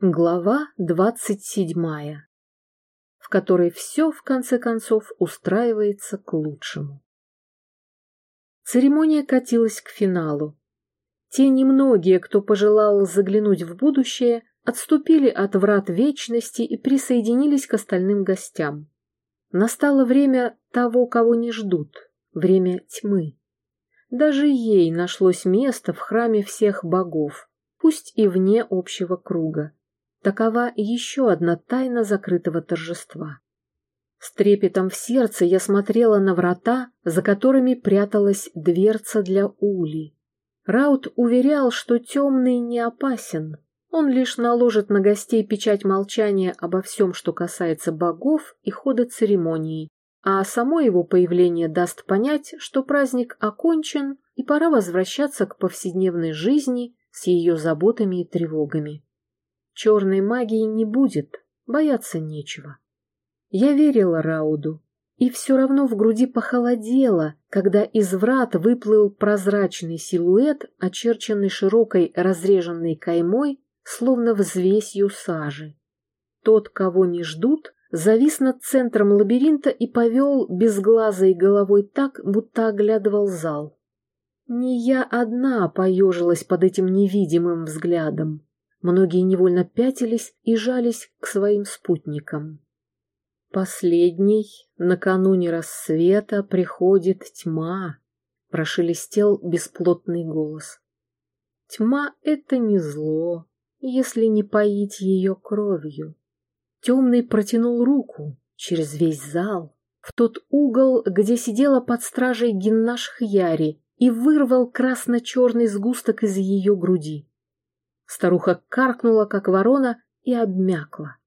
Глава двадцать седьмая, в которой все, в конце концов, устраивается к лучшему. Церемония катилась к финалу. Те немногие, кто пожелал заглянуть в будущее, отступили от врат вечности и присоединились к остальным гостям. Настало время того, кого не ждут, время тьмы. Даже ей нашлось место в храме всех богов, пусть и вне общего круга. Такова еще одна тайна закрытого торжества. С трепетом в сердце я смотрела на врата, за которыми пряталась дверца для ули. Раут уверял, что темный не опасен. Он лишь наложит на гостей печать молчания обо всем, что касается богов и хода церемонии, а само его появление даст понять, что праздник окончен и пора возвращаться к повседневной жизни с ее заботами и тревогами. Черной магии не будет, бояться нечего. Я верила Рауду, и все равно в груди похолодело, когда из врат выплыл прозрачный силуэт, очерченный широкой разреженной каймой, словно взвесью сажи. Тот, кого не ждут, завис над центром лабиринта и повел безглазой головой так, будто оглядывал зал. Не я одна поежилась под этим невидимым взглядом. Многие невольно пятились и жались к своим спутникам. Последний, накануне рассвета, приходит тьма, прошелестел бесплотный голос. Тьма — это не зло, если не поить ее кровью. Темный протянул руку через весь зал в тот угол, где сидела под стражей Геннаш Хьяри, и вырвал красно-черный сгусток из ее груди. Старуха каркнула, как ворона, и обмякла.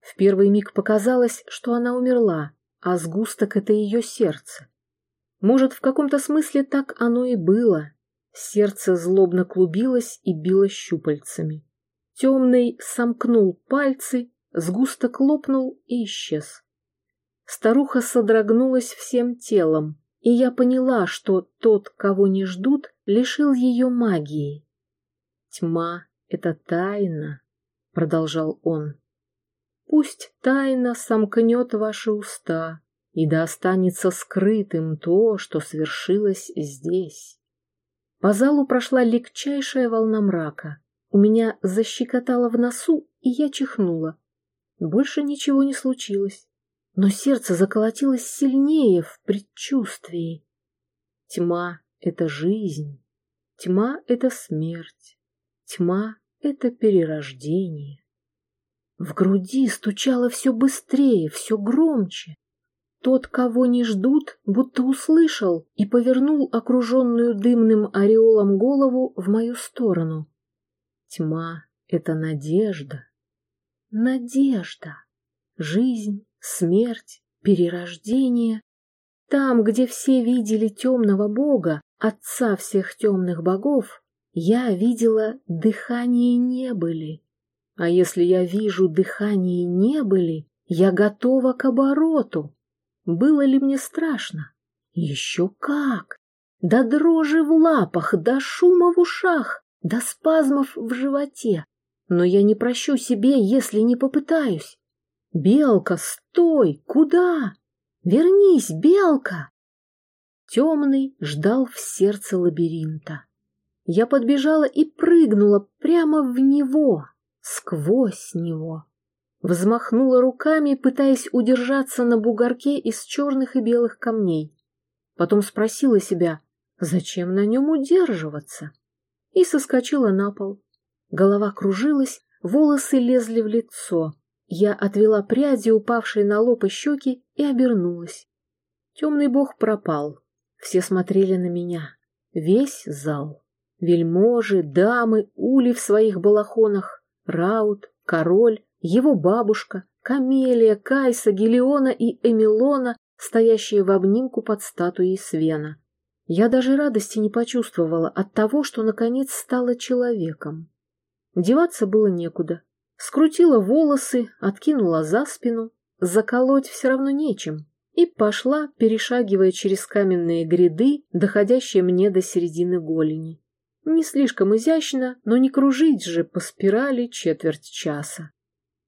В первый миг показалось, что она умерла, а сгусток — это ее сердце. Может, в каком-то смысле так оно и было. Сердце злобно клубилось и било щупальцами. Темный сомкнул пальцы, сгусток лопнул и исчез. Старуха содрогнулась всем телом, и я поняла, что тот, кого не ждут, лишил ее магии. Тьма это тайна, — продолжал он. Пусть тайна сомкнет ваши уста, и да останется скрытым то, что свершилось здесь. По залу прошла легчайшая волна мрака. У меня защекотало в носу, и я чихнула. Больше ничего не случилось, но сердце заколотилось сильнее в предчувствии. Тьма — это жизнь, тьма — это смерть. Тьма — это перерождение. В груди стучало все быстрее, все громче. Тот, кого не ждут, будто услышал и повернул окруженную дымным ореолом голову в мою сторону. Тьма — это надежда. Надежда. Жизнь, смерть, перерождение. Там, где все видели темного бога, отца всех темных богов, я видела дыхание небыли. А если я вижу дыхание небыли, я готова к обороту. Было ли мне страшно? Еще как! До дрожи в лапах, до шума в ушах, до спазмов в животе. Но я не прощу себе, если не попытаюсь. Белка, стой! Куда? Вернись, белка! Темный ждал в сердце лабиринта. Я подбежала и прыгнула прямо в него, сквозь него. Взмахнула руками, пытаясь удержаться на бугорке из черных и белых камней. Потом спросила себя, зачем на нем удерживаться? И соскочила на пол. Голова кружилась, волосы лезли в лицо. Я отвела пряди, упавшие на лоб и щеки, и обернулась. Темный бог пропал. Все смотрели на меня. Весь зал. Вельможи, дамы, ули в своих балахонах, Раут, король, его бабушка, Камелия, Кайса, Гелиона и Эмилона, стоящие в обнимку под статуей Свена. Я даже радости не почувствовала от того, что наконец стала человеком. Деваться было некуда. Скрутила волосы, откинула за спину, заколоть все равно нечем, и пошла, перешагивая через каменные гряды, доходящие мне до середины голени. Не слишком изящно, но не кружить же по спирали четверть часа.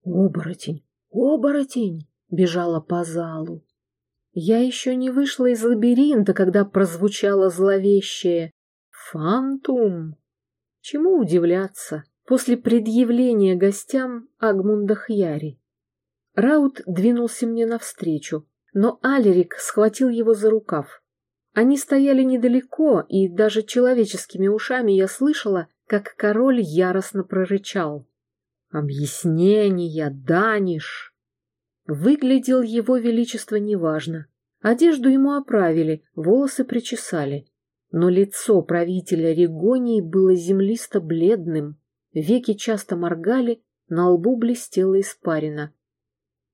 «Оборотень! Оборотень!» — бежала по залу. Я еще не вышла из лабиринта, когда прозвучало зловещее «Фантум». Чему удивляться после предъявления гостям Агмунда Хьяри? Раут двинулся мне навстречу, но Алерик схватил его за рукав. Они стояли недалеко, и даже человеческими ушами я слышала, как король яростно прорычал. «Объяснения, Даниш!» Выглядел его величество неважно. Одежду ему оправили, волосы причесали. Но лицо правителя Регонии было землисто-бледным, веки часто моргали, на лбу блестела испарина.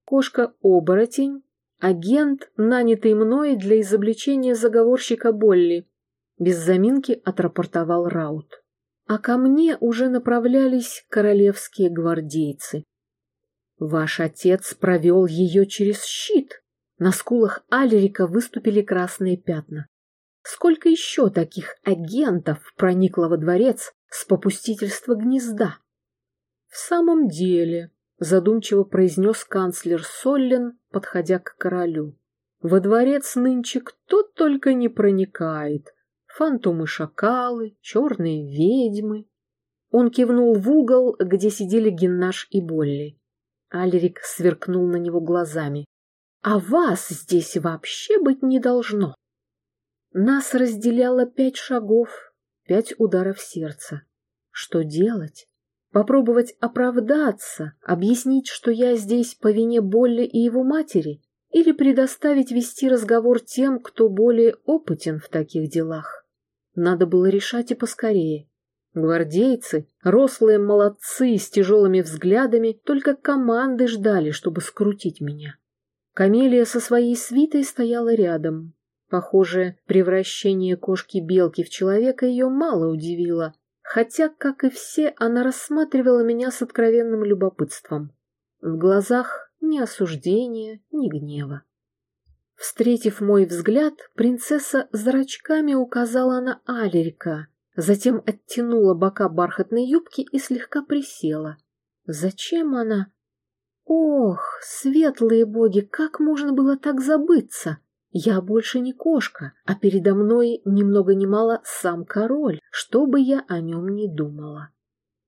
Кошка-оборотень, агент, нанятый мной для изобличения заговорщика Болли, без заминки отрапортовал Раут. А ко мне уже направлялись королевские гвардейцы. Ваш отец провел ее через щит. На скулах Алерика выступили красные пятна. Сколько еще таких агентов проникло во дворец с попустительства гнезда? В самом деле, задумчиво произнес канцлер Соллен, подходя к королю. Во дворец нынче кто только не проникает. Фантомы-шакалы, черные ведьмы. Он кивнул в угол, где сидели Геннаш и Болли. Алерик сверкнул на него глазами. «А вас здесь вообще быть не должно!» Нас разделяло пять шагов, пять ударов сердца. Что делать? Попробовать оправдаться, объяснить, что я здесь по вине Болли и его матери? Или предоставить вести разговор тем, кто более опытен в таких делах? Надо было решать и поскорее. Гвардейцы, рослые молодцы с тяжелыми взглядами, только команды ждали, чтобы скрутить меня. Камелия со своей свитой стояла рядом. Похоже, превращение кошки-белки в человека ее мало удивило, хотя, как и все, она рассматривала меня с откровенным любопытством. В глазах ни осуждения, ни гнева. Встретив мой взгляд, принцесса зрачками указала на Алерика, затем оттянула бока бархатной юбки и слегка присела. Зачем она? Ох, светлые боги, как можно было так забыться? Я больше не кошка, а передо мной ни много ни мало сам король, что бы я о нем ни думала.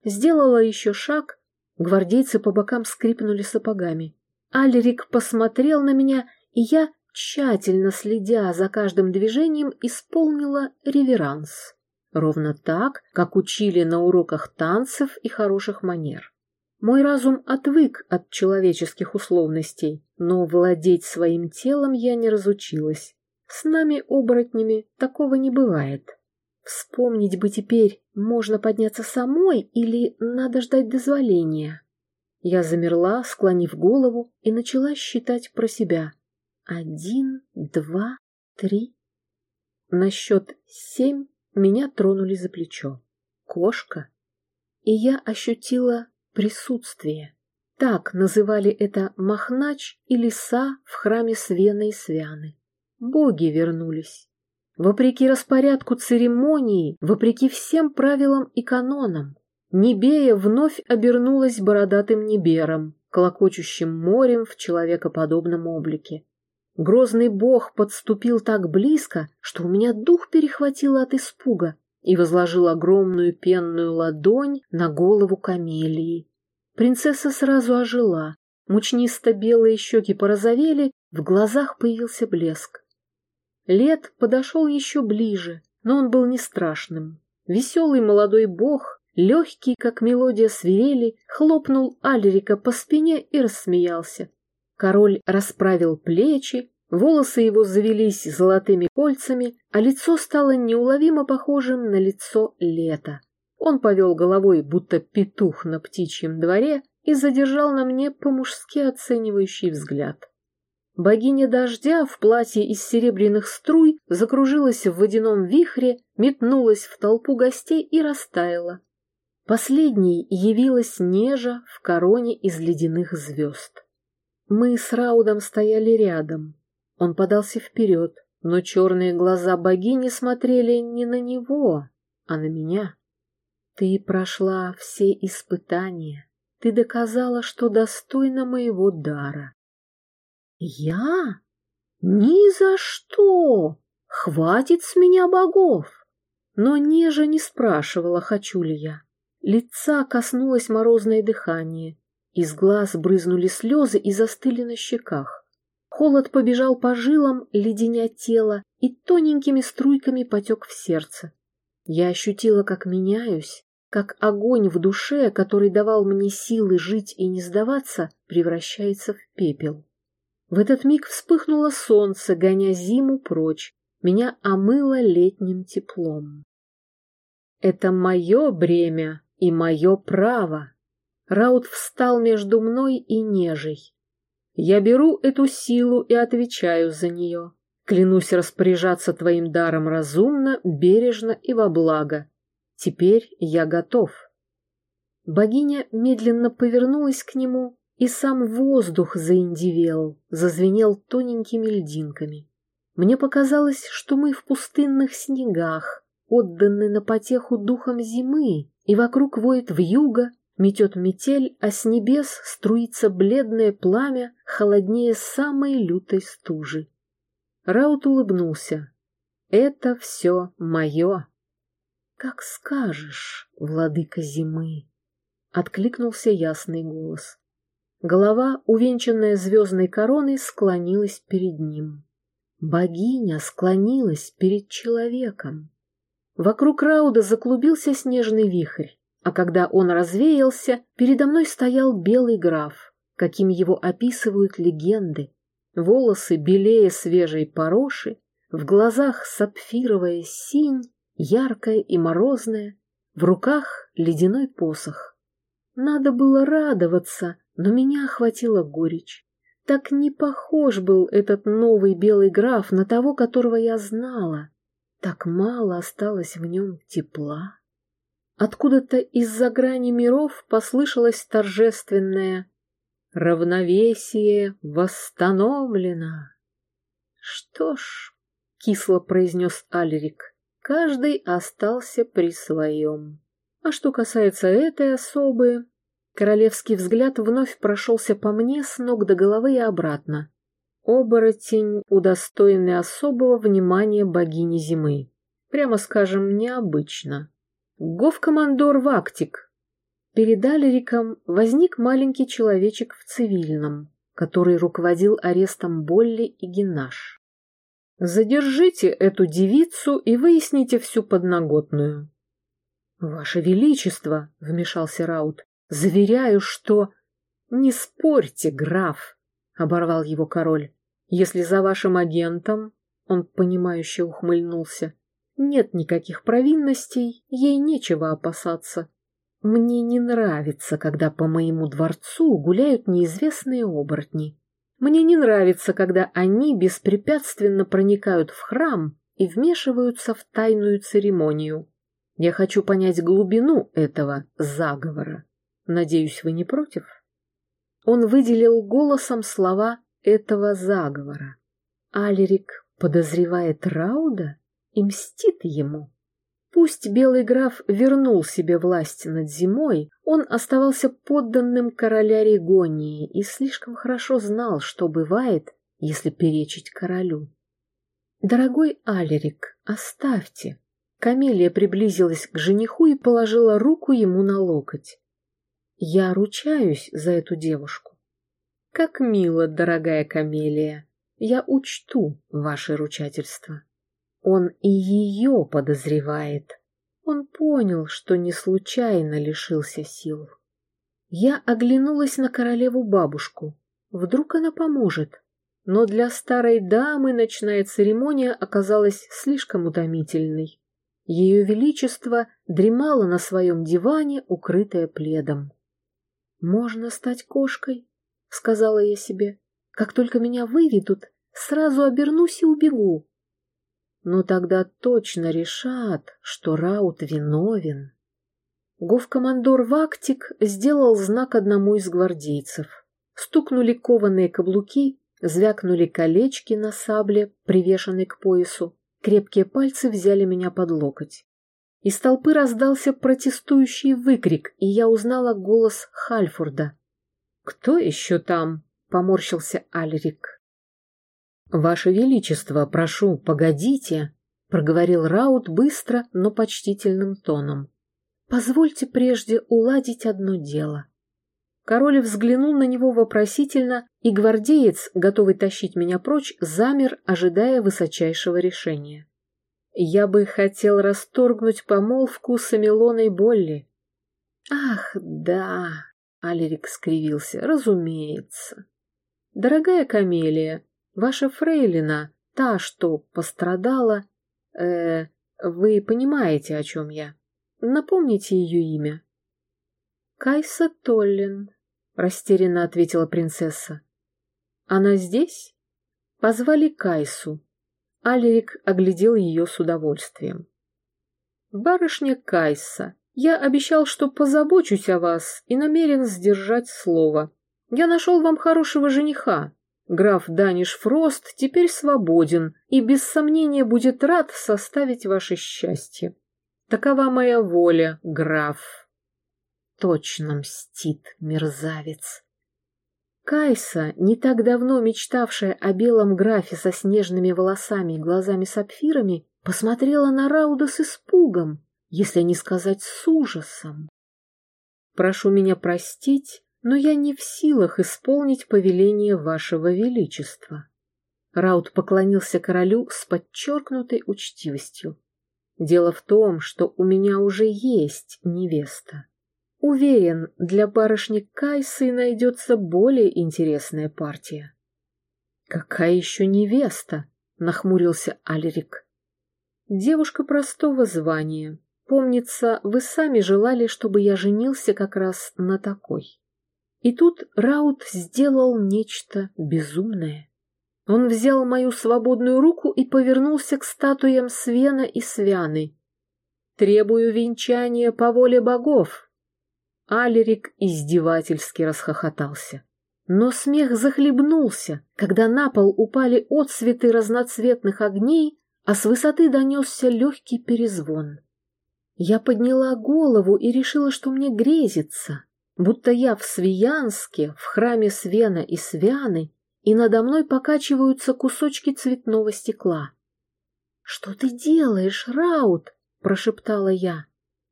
Сделала еще шаг, гвардейцы по бокам скрипнули сапогами. Альрик посмотрел на меня, и я, тщательно следя за каждым движением, исполнила реверанс ровно так, как учили на уроках танцев и хороших манер. Мой разум отвык от человеческих условностей, но владеть своим телом я не разучилась. С нами, оборотнями, такого не бывает. Вспомнить бы теперь, можно подняться самой или надо ждать дозволения. Я замерла, склонив голову, и начала считать про себя. Один, два, три. На счет семь меня тронули за плечо. Кошка. И я ощутила присутствие. Так называли это Махнач и лиса в храме Свена и Свяны. Боги вернулись. Вопреки распорядку церемонии, вопреки всем правилам и канонам, Небея вновь обернулась бородатым небером, клокочущим морем в человекоподобном облике. Грозный бог подступил так близко, что у меня дух перехватило от испуга и возложил огромную пенную ладонь на голову камелии. Принцесса сразу ожила, мучнисто-белые щеки порозовели, в глазах появился блеск. Лет подошел еще ближе, но он был не страшным. Веселый молодой бог, легкий, как мелодия свирели, хлопнул Альрика по спине и рассмеялся. Король расправил плечи, волосы его завелись золотыми кольцами, а лицо стало неуловимо похожим на лицо лета. Он повел головой, будто петух на птичьем дворе, и задержал на мне по-мужски оценивающий взгляд. Богиня дождя в платье из серебряных струй закружилась в водяном вихре, метнулась в толпу гостей и растаяла. Последней явилась нежа в короне из ледяных звезд. Мы с Раудом стояли рядом. Он подался вперед, но черные глаза богини смотрели не на него, а на меня. Ты прошла все испытания. Ты доказала, что достойна моего дара. Я? Ни за что! Хватит с меня богов! Но Нежа не спрашивала, хочу ли я. Лица коснулось морозное дыхание. Из глаз брызнули слезы и застыли на щеках. Холод побежал по жилам, леденя тело, и тоненькими струйками потек в сердце. Я ощутила, как меняюсь, как огонь в душе, который давал мне силы жить и не сдаваться, превращается в пепел. В этот миг вспыхнуло солнце, гоня зиму прочь, меня омыло летним теплом. Это мое бремя и мое право. Раут встал между мной и нежей. Я беру эту силу и отвечаю за нее. Клянусь распоряжаться твоим даром разумно, бережно и во благо. Теперь я готов. Богиня медленно повернулась к нему, и сам воздух заиндивел, зазвенел тоненькими льдинками. Мне показалось, что мы в пустынных снегах, отданы на потеху духом зимы, и вокруг воет вьюга, Метет метель, а с небес струится бледное пламя, холоднее самой лютой стужи. Раут улыбнулся. «Это все мое». «Как скажешь, владыка зимы», — откликнулся ясный голос. Голова, увенчанная звездной короной, склонилась перед ним. Богиня склонилась перед человеком. Вокруг Рауда заклубился снежный вихрь. А когда он развеялся, передо мной стоял белый граф, каким его описывают легенды. Волосы белее свежей пороши, в глазах сапфировая синь, яркая и морозная, в руках ледяной посох. Надо было радоваться, но меня охватила горечь. Так не похож был этот новый белый граф на того, которого я знала. Так мало осталось в нем тепла. Откуда-то из-за грани миров послышалось торжественное «Равновесие восстановлено». «Что ж», — кисло произнес Алерик, — «каждый остался при своем. А что касается этой особы...» Королевский взгляд вновь прошелся по мне с ног до головы и обратно. Оборотень, удостоенный особого внимания богини зимы. Прямо скажем, необычно. Гов-командор Вактик. Перед Алериком возник маленький человечек в цивильном, который руководил арестом Болли и Геннаш. «Задержите эту девицу и выясните всю подноготную». «Ваше Величество», — вмешался Раут, — «заверяю, что...» «Не спорьте, граф», — оборвал его король. «Если за вашим агентом...» — он понимающе ухмыльнулся. Нет никаких провинностей, ей нечего опасаться. Мне не нравится, когда по моему дворцу гуляют неизвестные оборотни. Мне не нравится, когда они беспрепятственно проникают в храм и вмешиваются в тайную церемонию. Я хочу понять глубину этого заговора. Надеюсь, вы не против? Он выделил голосом слова этого заговора. Алерик подозревает Рауда? и мстит ему. Пусть белый граф вернул себе власть над зимой, он оставался подданным короля Регонии и слишком хорошо знал, что бывает, если перечить королю. «Дорогой Алерик, оставьте!» Камелия приблизилась к жениху и положила руку ему на локоть. «Я ручаюсь за эту девушку». «Как мило, дорогая Камелия! Я учту ваше ручательство». Он и ее подозревает. Он понял, что не случайно лишился сил. Я оглянулась на королеву-бабушку. Вдруг она поможет. Но для старой дамы ночная церемония оказалась слишком утомительной. Ее величество дремало на своем диване, укрытое пледом. «Можно стать кошкой», — сказала я себе. «Как только меня выведут, сразу обернусь и убегу. Но тогда точно решат, что Раут виновен. Гофкомандор Вактик сделал знак одному из гвардейцев. Стукнули кованые каблуки, звякнули колечки на сабле, привешенной к поясу. Крепкие пальцы взяли меня под локоть. Из толпы раздался протестующий выкрик, и я узнала голос Хальфорда. «Кто еще там?» — поморщился Альрик. «Ваше Величество, прошу, погодите!» — проговорил Раут быстро, но почтительным тоном. «Позвольте прежде уладить одно дело». Король взглянул на него вопросительно, и гвардеец, готовый тащить меня прочь, замер, ожидая высочайшего решения. Я бы хотел расторгнуть помолвку с Амилоной Болли. Ах, да, Алерик скривился, разумеется. Дорогая Камелия, ваша фрейлина, та, что пострадала, э, вы понимаете, о чем я. Напомните ее имя. Кайса Толлин, растерянно ответила принцесса. Она здесь? Позвали Кайсу. Алерик оглядел ее с удовольствием. «Барышня Кайса, я обещал, что позабочусь о вас и намерен сдержать слово. Я нашел вам хорошего жениха. Граф Даниш Фрост теперь свободен и без сомнения будет рад составить ваше счастье. Такова моя воля, граф». Точно мстит мерзавец. Кайса, не так давно мечтавшая о белом графе со снежными волосами и глазами-сапфирами, посмотрела на Рауда с испугом, если не сказать с ужасом. «Прошу меня простить, но я не в силах исполнить повеление вашего величества». Рауд поклонился королю с подчеркнутой учтивостью. «Дело в том, что у меня уже есть невеста. Уверен, для барышни Кайсы найдется более интересная партия. «Какая еще невеста?» — нахмурился Алерик. «Девушка простого звания. Помнится, вы сами желали, чтобы я женился как раз на такой». И тут Раут сделал нечто безумное. Он взял мою свободную руку и повернулся к статуям Свена и Свяны. «Требую венчания по воле богов», Алерик издевательски расхохотался. Но смех захлебнулся, когда на пол упали отсветы разноцветных огней, а с высоты донесся легкий перезвон. Я подняла голову и решила, что мне грезится, будто я в Свиянске, в храме Свена и Свяны, и надо мной покачиваются кусочки цветного стекла. — Что ты делаешь, Раут? — прошептала я.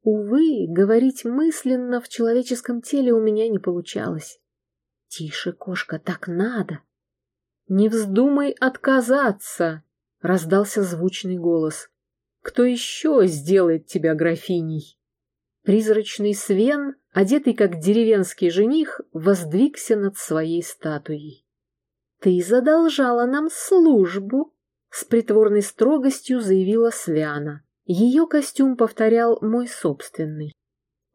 Увы, говорить мысленно в человеческом теле у меня не получалось. Тише, кошка, так надо. Не вздумай отказаться, раздался звучный голос. Кто еще сделает тебя графиней? Призрачный Свен, одетый как деревенский жених, воздвигся над своей статуей. Ты задолжала нам службу, с притворной строгостью заявила Свяна. Ее костюм повторял мой собственный.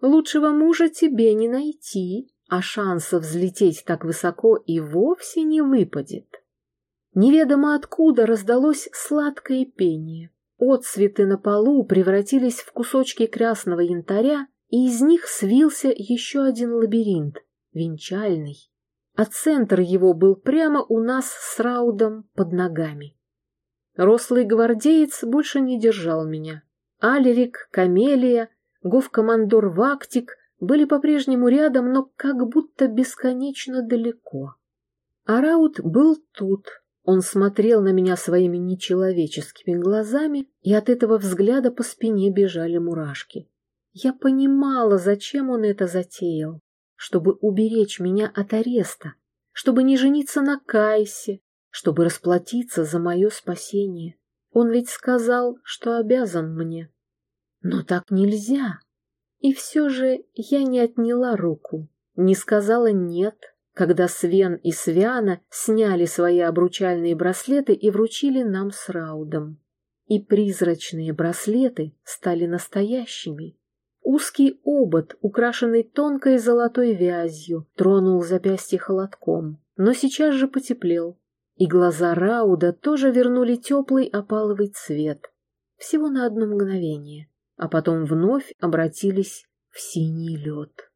Лучшего мужа тебе не найти, а шанса взлететь так высоко и вовсе не выпадет. Неведомо откуда раздалось сладкое пение. Отцветы на полу превратились в кусочки красного янтаря, и из них свился еще один лабиринт, венчальный. А центр его был прямо у нас с Раудом под ногами. Рослый гвардеец больше не держал меня. Алерик, Камелия, гоф-командор Вактик были по-прежнему рядом, но как будто бесконечно далеко. Араут был тут. Он смотрел на меня своими нечеловеческими глазами, и от этого взгляда по спине бежали мурашки. Я понимала, зачем он это затеял, чтобы уберечь меня от ареста, чтобы не жениться на Кайсе, чтобы расплатиться за мое спасение. Он ведь сказал, что обязан мне. Но так нельзя. И все же я не отняла руку, не сказала «нет», когда Свен и Свяна сняли свои обручальные браслеты и вручили нам с Раудом. И призрачные браслеты стали настоящими. Узкий обод, украшенный тонкой золотой вязью, тронул запястье холодком, но сейчас же потеплел, и глаза Рауда тоже вернули теплый опаловый цвет. Всего на одно мгновение, а потом вновь обратились в синий лед.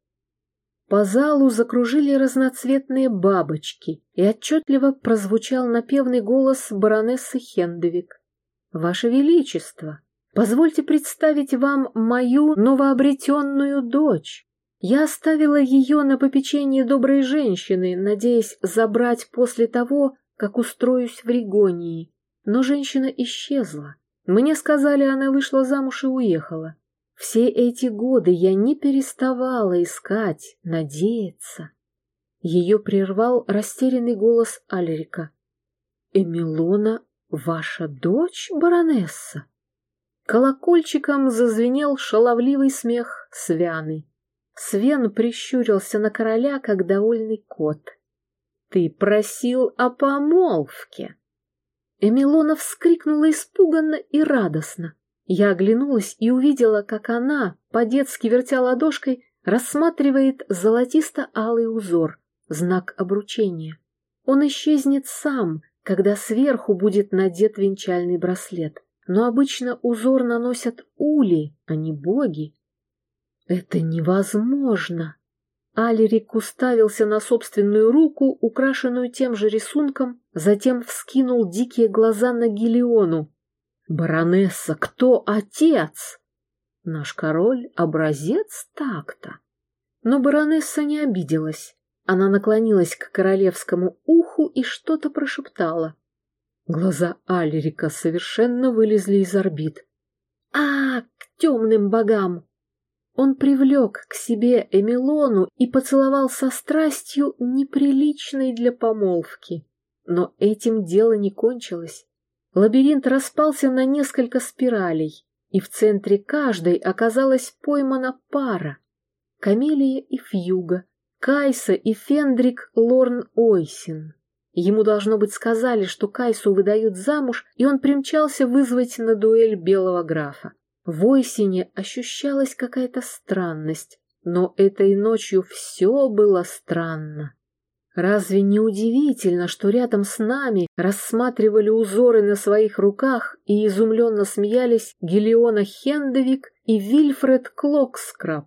По залу закружили разноцветные бабочки, и отчетливо прозвучал напевный голос баронессы Хендевик. «Ваше Величество, Позвольте представить вам мою новообретенную дочь. Я оставила ее на попечение доброй женщины, надеясь забрать после того, как устроюсь в Регонии. Но женщина исчезла. Мне сказали, она вышла замуж и уехала. Все эти годы я не переставала искать, надеяться. Ее прервал растерянный голос Алерика. «Эмилона ваша дочь, баронесса?» Колокольчиком зазвенел шаловливый смех Свяны. Свен прищурился на короля, как довольный кот. «Ты просил о помолвке!» Эмилона вскрикнула испуганно и радостно. Я оглянулась и увидела, как она, по-детски вертя ладошкой, рассматривает золотисто-алый узор, знак обручения. Он исчезнет сам, когда сверху будет надет венчальный браслет. Но обычно узор наносят ули, а не боги. Это невозможно. Алерик уставился на собственную руку, украшенную тем же рисунком, затем вскинул дикие глаза на Гелиону. «Баронесса, кто отец?» «Наш король — образец так-то». Но баронесса не обиделась. Она наклонилась к королевскому уху и что-то прошептала. Глаза Алерика совершенно вылезли из орбит. «А, к темным богам!» Он привлек к себе Эмилону и поцеловал со страстью, неприличной для помолвки. Но этим дело не кончилось. Лабиринт распался на несколько спиралей, и в центре каждой оказалась поймана пара. Камелия и Фьюга, Кайса и Фендрик Лорн Ойсин. Ему, должно быть, сказали, что Кайсу выдают замуж, и он примчался вызвать на дуэль белого графа. В Ойсине ощущалась какая-то странность, но этой ночью все было странно. Разве не удивительно, что рядом с нами рассматривали узоры на своих руках и изумленно смеялись Гелиона Хендевик и Вильфред Клокскраб?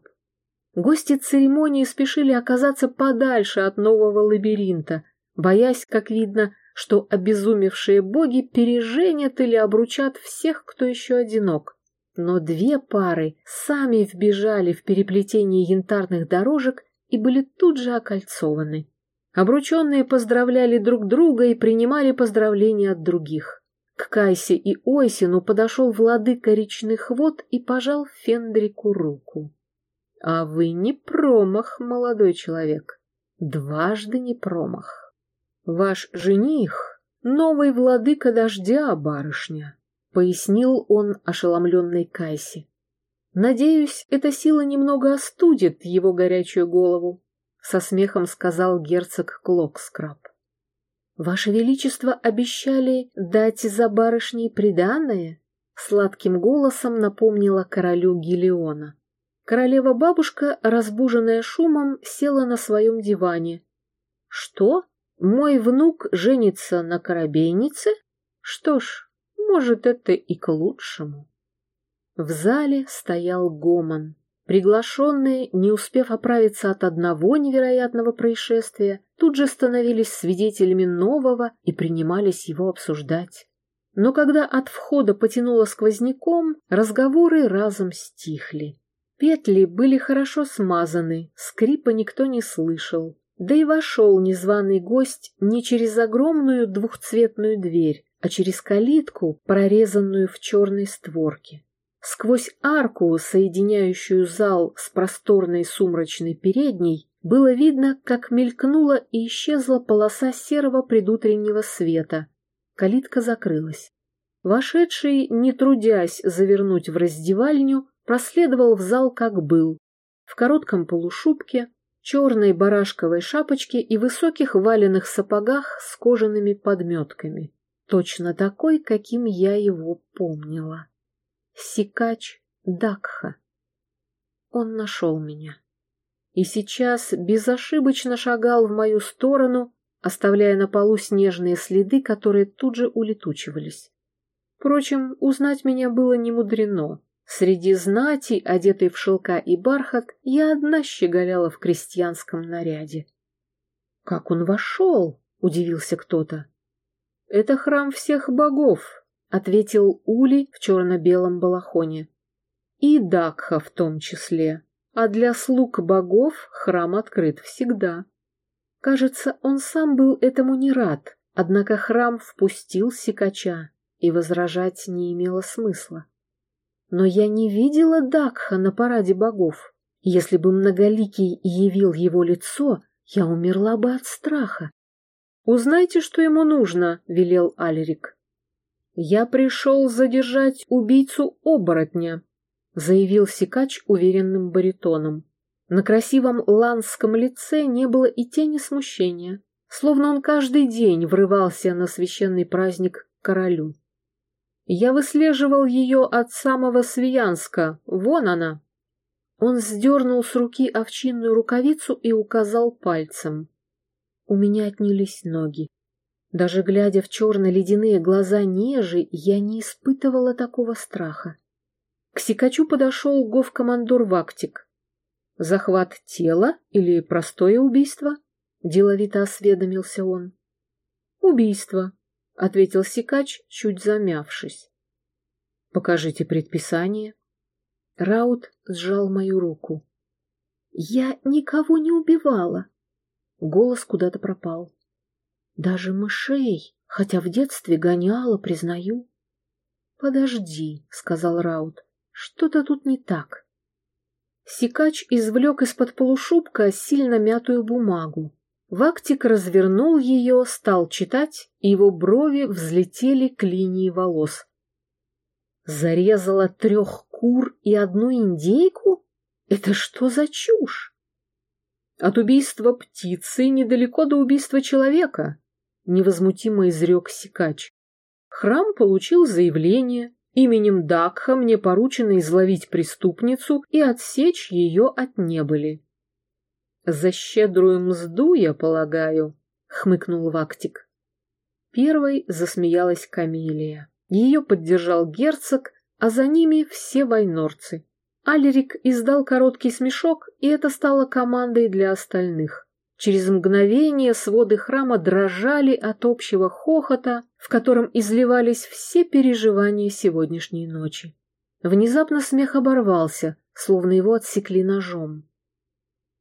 Гости церемонии спешили оказаться подальше от нового лабиринта, боясь, как видно, что обезумевшие боги переженят или обручат всех, кто еще одинок. Но две пары сами вбежали в переплетение янтарных дорожек и были тут же окольцованы. Обрученные поздравляли друг друга и принимали поздравления от других. К Кайсе и Ойсину подошел владыка речных вод и пожал Фендрику руку. — А вы не промах, молодой человек, дважды не промах. Ваш жених — новый владыка дождя, барышня пояснил он ошеломленной Кайси. «Надеюсь, эта сила немного остудит его горячую голову», — со смехом сказал герцог Клокскраб. «Ваше Величество обещали дать за барышней приданое?» — сладким голосом напомнила королю Гелиона. Королева-бабушка, разбуженная шумом, села на своем диване. «Что? Мой внук женится на корабейнице? Что ж, может, это и к лучшему. В зале стоял гомон. Приглашенные, не успев оправиться от одного невероятного происшествия, тут же становились свидетелями нового и принимались его обсуждать. Но когда от входа потянуло сквозняком, разговоры разом стихли. Петли были хорошо смазаны, скрипа никто не слышал. Да и вошел незваный гость не через огромную двухцветную дверь, а через калитку, прорезанную в черной створке. Сквозь арку, соединяющую зал с просторной сумрачной передней, было видно, как мелькнула и исчезла полоса серого предутреннего света. Калитка закрылась. Вошедший, не трудясь завернуть в раздевальню, проследовал в зал, как был, в коротком полушубке, черной барашковой шапочке и высоких валенных сапогах с кожаными подметками точно такой, каким я его помнила. Сикач Дакха. Он нашел меня. И сейчас безошибочно шагал в мою сторону, оставляя на полу снежные следы, которые тут же улетучивались. Впрочем, узнать меня было не мудрено. Среди знати, одетой в шелка и бархат, я одна щеголяла в крестьянском наряде. «Как он вошел?» — удивился кто-то. Это храм всех богов. — ответил Ули в черно-белом балахоне. «И Дакха в том числе, а для слуг богов храм открыт всегда». Кажется, он сам был этому не рад, однако храм впустил сикача, и возражать не имело смысла. Но я не видела Дакха на параде богов. Если бы Многоликий явил его лицо, я умерла бы от страха. «Узнайте, что ему нужно», — велел Алерик. «Я пришел задержать убийцу-оборотня», — заявил Сикач уверенным баритоном. На красивом ланском лице не было и тени смущения, словно он каждый день врывался на священный праздник королю. «Я выслеживал ее от самого Свиянска, вон она!» Он сдернул с руки овчинную рукавицу и указал пальцем. У меня отнялись ноги. Даже глядя в черно-ледяные глаза Нежи, я не испытывала такого страха. К Сикачу подошел гов-командор Вактик. «Захват тела или простое убийство?» — деловито осведомился он. «Убийство», — ответил Сикач, чуть замявшись. «Покажите предписание». Раут сжал мою руку. «Я никого не убивала». Голос куда-то пропал. «Даже мышей, хотя в детстве гоняла, признаю». «Подожди», — сказал Раут, — «что-то тут не так». Сикач извлек из-под полушубка сильно мятую бумагу. Вактик развернул ее, стал читать, и его брови взлетели к линии волос. Зарезала трех кур и одну индейку? Это что за чушь? От убийства птицы недалеко до убийства человека, невозмутимо изрек Сикач. Храм получил заявление. Именем Дакха мне поручено изловить преступницу и отсечь ее от небыли. За щедрую мзду, я полагаю, хмыкнул Вактик. Первой засмеялась Камелия. Ее поддержал герцог, а за ними все войнорцы. Алерик издал короткий смешок, и это стало командой для остальных. Через мгновение своды храма дрожали от общего хохота, в котором изливались все переживания сегодняшней ночи. Внезапно смех оборвался, словно его отсекли ножом.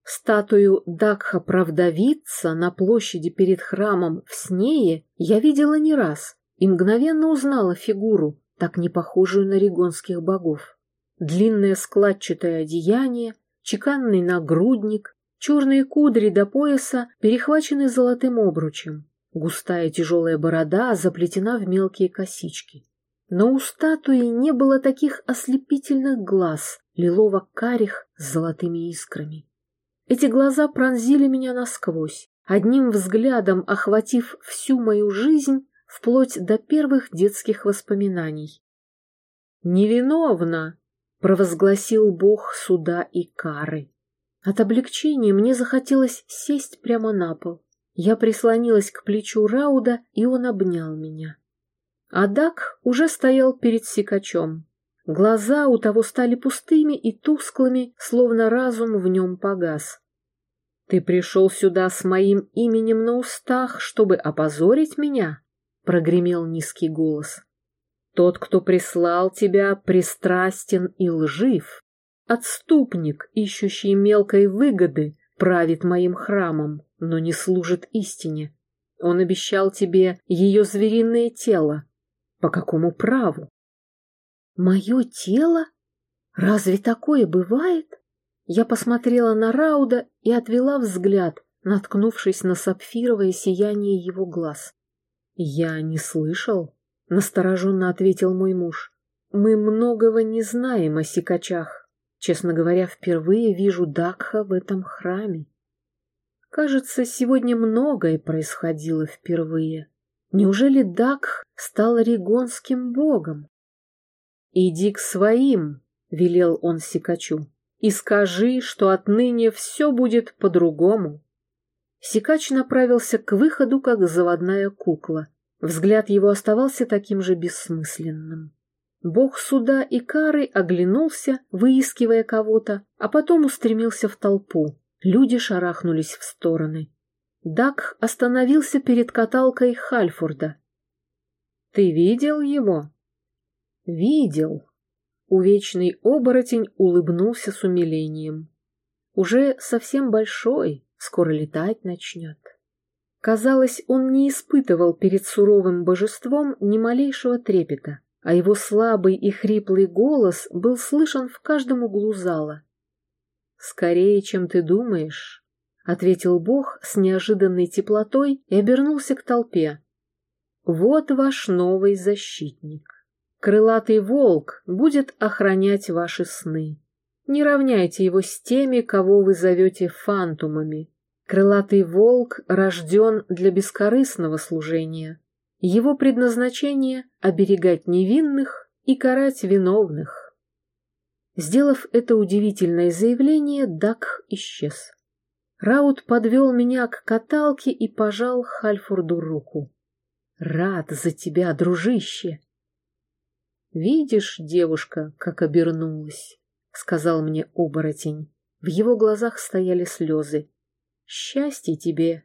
Статую Дакха-правдовица на площади перед храмом в Снее я видела не раз и мгновенно узнала фигуру, так не похожую на регонских богов. Длинное складчатое одеяние, чеканный нагрудник, черные кудри до пояса перехвачены золотым обручем. Густая тяжелая борода заплетена в мелкие косички. Но у статуи не было таких ослепительных глаз, лилово-карих с золотыми искрами. Эти глаза пронзили меня насквозь, одним взглядом охватив всю мою жизнь вплоть до первых детских воспоминаний. «Невиновна!» — провозгласил бог суда и кары. От облегчения мне захотелось сесть прямо на пол. Я прислонилась к плечу Рауда, и он обнял меня. Адак уже стоял перед сикачом. Глаза у того стали пустыми и тусклыми, словно разум в нем погас. «Ты пришел сюда с моим именем на устах, чтобы опозорить меня?» — прогремел низкий голос. Тот, кто прислал тебя, пристрастен и лжив. Отступник, ищущий мелкой выгоды, правит моим храмом, но не служит истине. Он обещал тебе ее звериное тело. По какому праву? Мое тело? Разве такое бывает? Я посмотрела на Рауда и отвела взгляд, наткнувшись на сапфировое сияние его глаз. Я не слышал, — настороженно ответил мой муж. «Мы многого не знаем о сикачах. Честно говоря, впервые вижу Дакха в этом храме. Кажется, сегодня многое происходило впервые. Неужели Дакх стал регонским богом?» «Иди к своим», — велел он сикачу, — «и скажи, что отныне все будет по-другому». Сикач направился к выходу, как заводная кукла — Взгляд его оставался таким же бессмысленным. Бог суда и кары оглянулся, выискивая кого-то, а потом устремился в толпу. Люди шарахнулись в стороны. Дак остановился перед каталкой Хальфорда. «Ты видел его?» Видел. Увечный оборотень улыбнулся с умилением. Уже совсем большой, скоро летать начнет. Казалось, он не испытывал перед суровым божеством ни малейшего трепета, а его слабый и хриплый голос был слышен в каждом углу зала. «Скорее, чем ты думаешь», — ответил Бог с неожиданной теплотой и обернулся к толпе. «Вот ваш новый защитник. Крылатый волк будет охранять ваши сны. Не равняйте его с теми, кого вы зовете фантумами. Крылатый волк рожден для бескорыстного служения. Его предназначение — оберегать невинных и карать виновных. Сделав это удивительное заявление, Дак исчез. Раут подвел меня к каталке и пожал Хальфорду руку. «Рад за тебя, дружище!» «Видишь, девушка, как обернулась?» — сказал мне оборотень. В его глазах стояли слезы. Счастье тебе,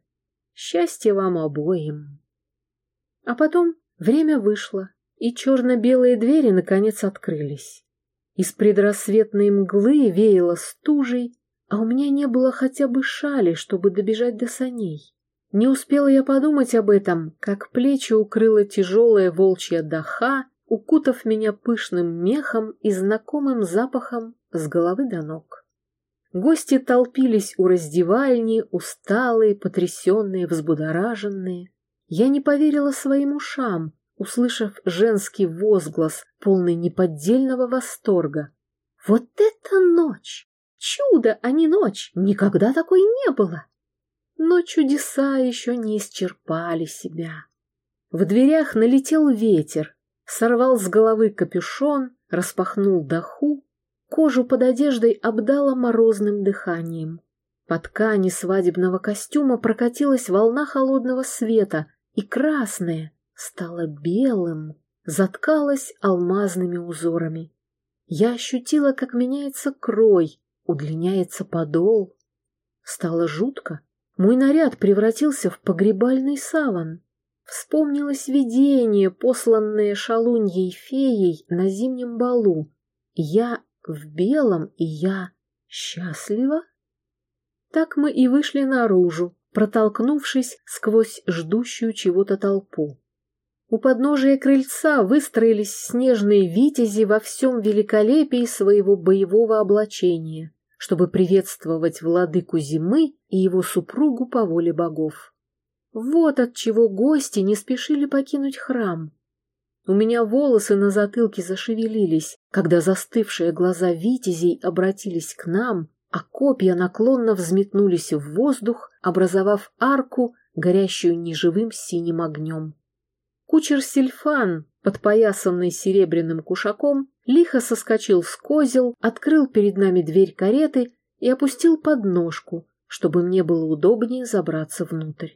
счастье вам обоим. А потом время вышло, и черно-белые двери наконец открылись. Из предрассветной мглы веяло стужей, а у меня не было хотя бы шали, чтобы добежать до саней. Не успела я подумать об этом, как плечи укрыла тяжелая волчья даха, укутав меня пышным мехом и знакомым запахом с головы до ног. Гости толпились у раздевальни, усталые, потрясенные, взбудораженные. Я не поверила своим ушам, услышав женский возглас, полный неподдельного восторга. «Вот это ночь! Чудо, а не ночь! Никогда такой не было!» Но чудеса еще не исчерпали себя. В дверях налетел ветер, сорвал с головы капюшон, распахнул даху Кожу под одеждой обдало морозным дыханием. По ткани свадебного костюма прокатилась волна холодного света, и красное стало белым, заткалось алмазными узорами. Я ощутила, как меняется крой, удлиняется подол. Стало жутко. Мой наряд превратился в погребальный саван. Вспомнилось видение, посланное шалуньей феей на зимнем балу. Я в белом, и я счастлива? Так мы и вышли наружу, протолкнувшись сквозь ждущую чего-то толпу. У подножия крыльца выстроились снежные витязи во всем великолепии своего боевого облачения, чтобы приветствовать владыку зимы и его супругу по воле богов. Вот от чего гости не спешили покинуть храм. У меня волосы на затылке зашевелились, когда застывшие глаза витязей обратились к нам, а копья наклонно взметнулись в воздух, образовав арку, горящую неживым синим огнем. Кучер Сильфан, подпоясанный серебряным кушаком, лихо соскочил с козел, открыл перед нами дверь кареты и опустил подножку, чтобы мне было удобнее забраться внутрь.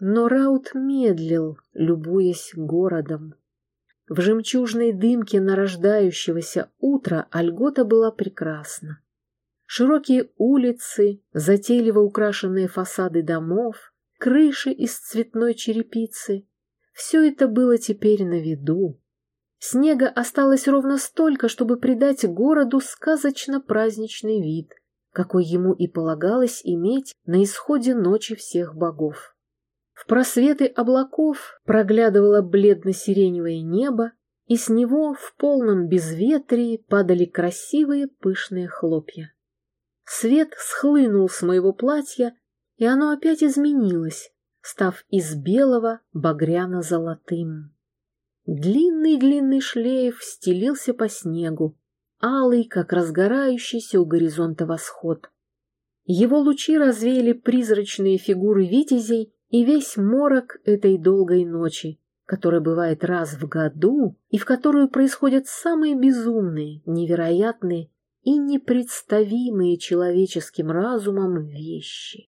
Но Раут медлил, любуясь городом. В жемчужной дымке нарождающегося утра Альгота была прекрасна. Широкие улицы, затейливо украшенные фасады домов, крыши из цветной черепицы — все это было теперь на виду. Снега осталось ровно столько, чтобы придать городу сказочно-праздничный вид, какой ему и полагалось иметь на исходе ночи всех богов. В просветы облаков проглядывало бледно-сиреневое небо, и с него в полном безветрии падали красивые пышные хлопья. Свет схлынул с моего платья, и оно опять изменилось, став из белого багряно-золотым. Длинный-длинный шлейф стелился по снегу, алый, как разгорающийся у горизонта восход. Его лучи развеяли призрачные фигуры витязей и весь морок этой долгой ночи, которая бывает раз в году и в которую происходят самые безумные, невероятные и непредставимые человеческим разумом вещи.